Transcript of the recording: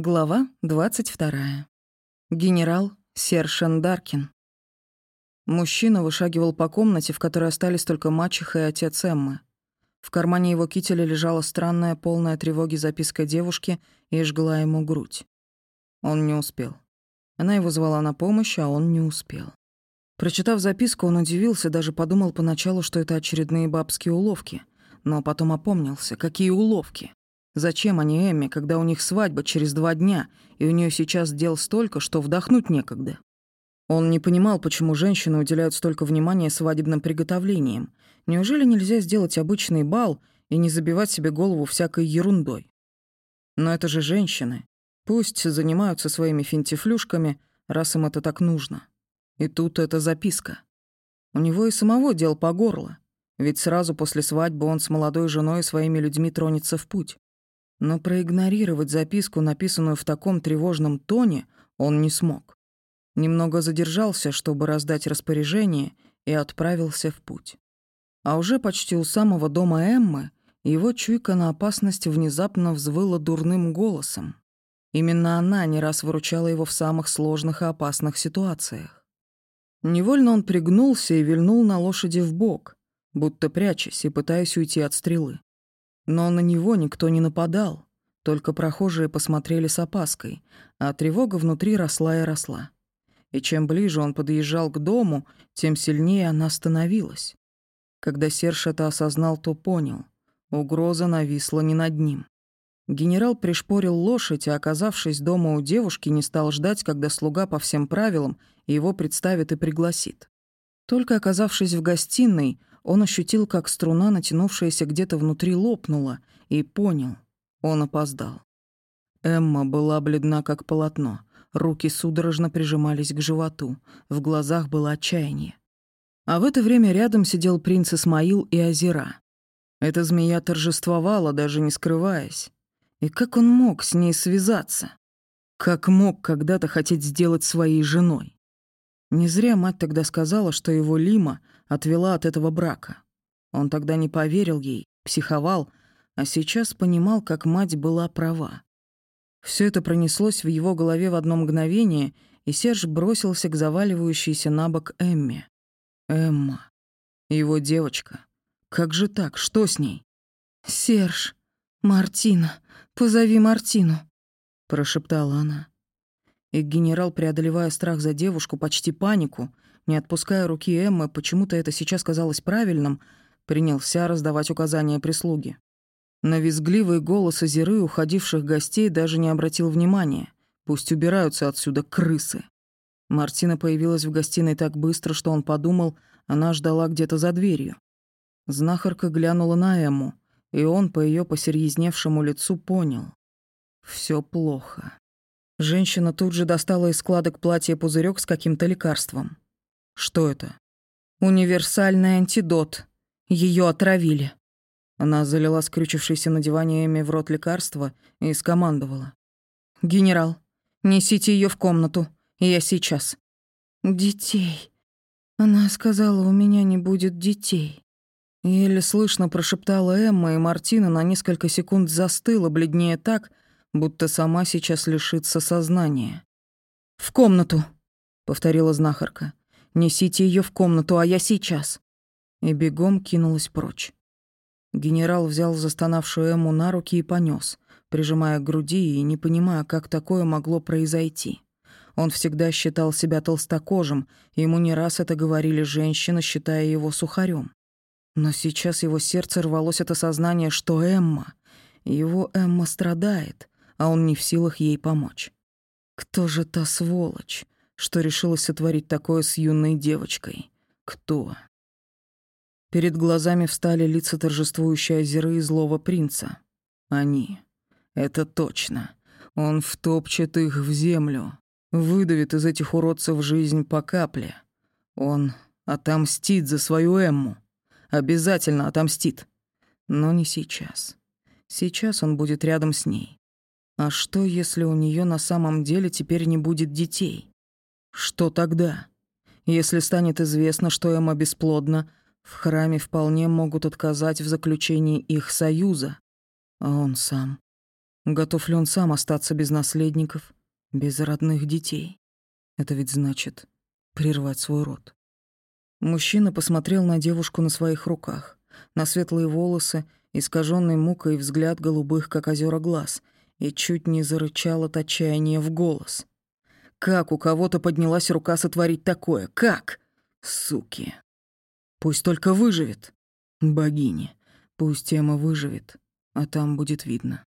Глава 22. Генерал Сершен Даркин. Мужчина вышагивал по комнате, в которой остались только мачеха и отец Эммы. В кармане его кителя лежала странная, полная тревоги записка девушки и жгла ему грудь. Он не успел. Она его звала на помощь, а он не успел. Прочитав записку, он удивился, даже подумал поначалу, что это очередные бабские уловки. Но потом опомнился. Какие уловки? Зачем они Эмме, когда у них свадьба через два дня, и у нее сейчас дел столько, что вдохнуть некогда? Он не понимал, почему женщины уделяют столько внимания свадебным приготовлениям. Неужели нельзя сделать обычный бал и не забивать себе голову всякой ерундой? Но это же женщины. Пусть занимаются своими финтифлюшками, раз им это так нужно. И тут эта записка. У него и самого дел по горло. Ведь сразу после свадьбы он с молодой женой и своими людьми тронется в путь. Но проигнорировать записку, написанную в таком тревожном тоне, он не смог. Немного задержался, чтобы раздать распоряжение, и отправился в путь. А уже почти у самого дома Эммы его чуйка на опасность внезапно взвыла дурным голосом. Именно она не раз выручала его в самых сложных и опасных ситуациях. Невольно он пригнулся и вильнул на лошади в бок, будто прячась и пытаясь уйти от стрелы. Но на него никто не нападал, только прохожие посмотрели с опаской, а тревога внутри росла и росла. И чем ближе он подъезжал к дому, тем сильнее она становилась. Когда Серж это осознал, то понял. Угроза нависла не над ним. Генерал пришпорил лошадь, а, оказавшись дома у девушки, не стал ждать, когда слуга по всем правилам его представит и пригласит. Только оказавшись в гостиной, он ощутил, как струна, натянувшаяся где-то внутри, лопнула, и понял — он опоздал. Эмма была бледна, как полотно. Руки судорожно прижимались к животу. В глазах было отчаяние. А в это время рядом сидел принц Исмаил и Азира. Эта змея торжествовала, даже не скрываясь. И как он мог с ней связаться? Как мог когда-то хотеть сделать своей женой? Не зря мать тогда сказала, что его Лима отвела от этого брака. Он тогда не поверил ей, психовал, а сейчас понимал, как мать была права. Все это пронеслось в его голове в одно мгновение, и Серж бросился к заваливающейся на бок Эмме. Эмма. Его девочка. Как же так? Что с ней? «Серж, Мартина, позови Мартину», — прошептала она. И генерал, преодолевая страх за девушку, почти панику, не отпуская руки Эммы, почему-то это сейчас казалось правильным, принялся раздавать указания прислуги. На визгливый голос озеры уходивших гостей даже не обратил внимания. Пусть убираются отсюда крысы. Мартина появилась в гостиной так быстро, что он подумал, она ждала где-то за дверью. Знахарка глянула на Эмму, и он по ее посерьезневшему лицу понял. все плохо. Женщина тут же достала из складок платья пузырек с каким-то лекарством. Что это? Универсальный антидот. Ее отравили. Она залила скрючившейся на диване Эми в рот лекарство и скомандовала. «Генерал, несите ее в комнату. Я сейчас». «Детей». Она сказала, у меня не будет детей. Еле слышно прошептала Эмма, и Мартина на несколько секунд застыла, бледнее так, будто сама сейчас лишится сознания. «В комнату», — повторила знахарка. «Несите ее в комнату, а я сейчас». И бегом кинулась прочь. Генерал взял застонавшую Эму на руки и понес, прижимая к груди и не понимая, как такое могло произойти. Он всегда считал себя толстокожим, и ему не раз это говорили женщины, считая его сухарем. Но сейчас его сердце рвалось от осознания, что Эмма, его Эмма страдает, а он не в силах ей помочь. Кто же та сволочь, что решилась сотворить такое с юной девочкой? Кто? Перед глазами встали лица торжествующей озеры и злого принца. Они. Это точно. Он втопчет их в землю, выдавит из этих уродцев жизнь по капле. Он отомстит за свою Эмму. Обязательно отомстит. Но не сейчас. Сейчас он будет рядом с ней. А что, если у нее на самом деле теперь не будет детей? Что тогда? Если станет известно, что Эмма бесплодна, в храме вполне могут отказать в заключении их союза. А он сам. Готов ли он сам остаться без наследников, без родных детей? Это ведь значит прервать свой род. Мужчина посмотрел на девушку на своих руках, на светлые волосы, искаженный мукой взгляд голубых, как озера глаз, и чуть не зарычал от отчаяния в голос. Как у кого-то поднялась рука сотворить такое? Как? Суки. Пусть только выживет. Богини. Пусть тема выживет, а там будет видно.